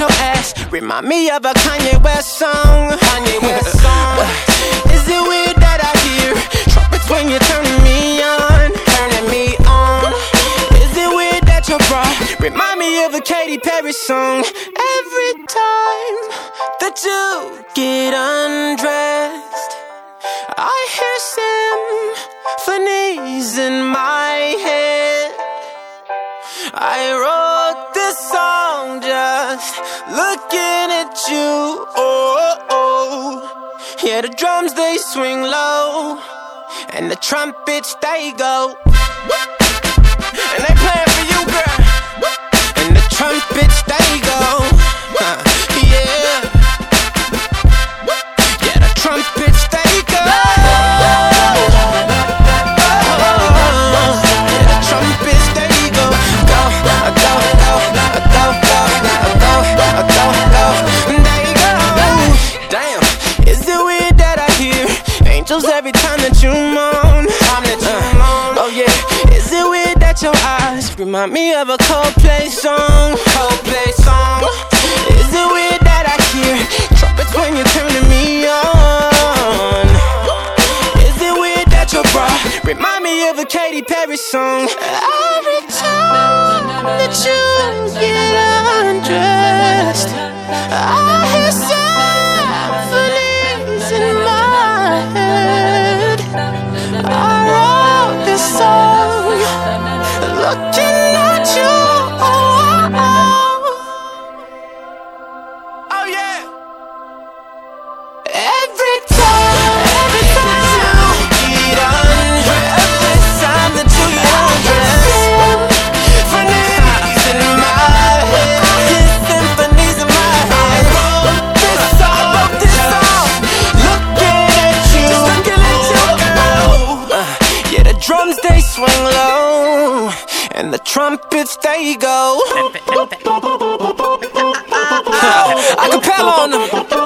Your ass remind me of a Kanye West song? Kanye West song. Is it weird that I hear trumpets when you're turning me on? Turning me on. Is it weird that your bra remind me of a Katy Perry song? Every time that you get undressed. I hear symphonies in my head. I wrote song just looking at you. Oh, oh. yeah, the drums they swing low, and the trumpets they go. Every time that you moan? Time that you uh, moan. Oh yeah, is it weird that your eyes remind me of a Coldplay song? Coldplay song. Is it weird that I hear trumpets when you're turning me on? Is it weird that your bra remind me of a Katy Perry song? Every time that you get undressed, I drums they swing low, and the trumpets they go. I can on them.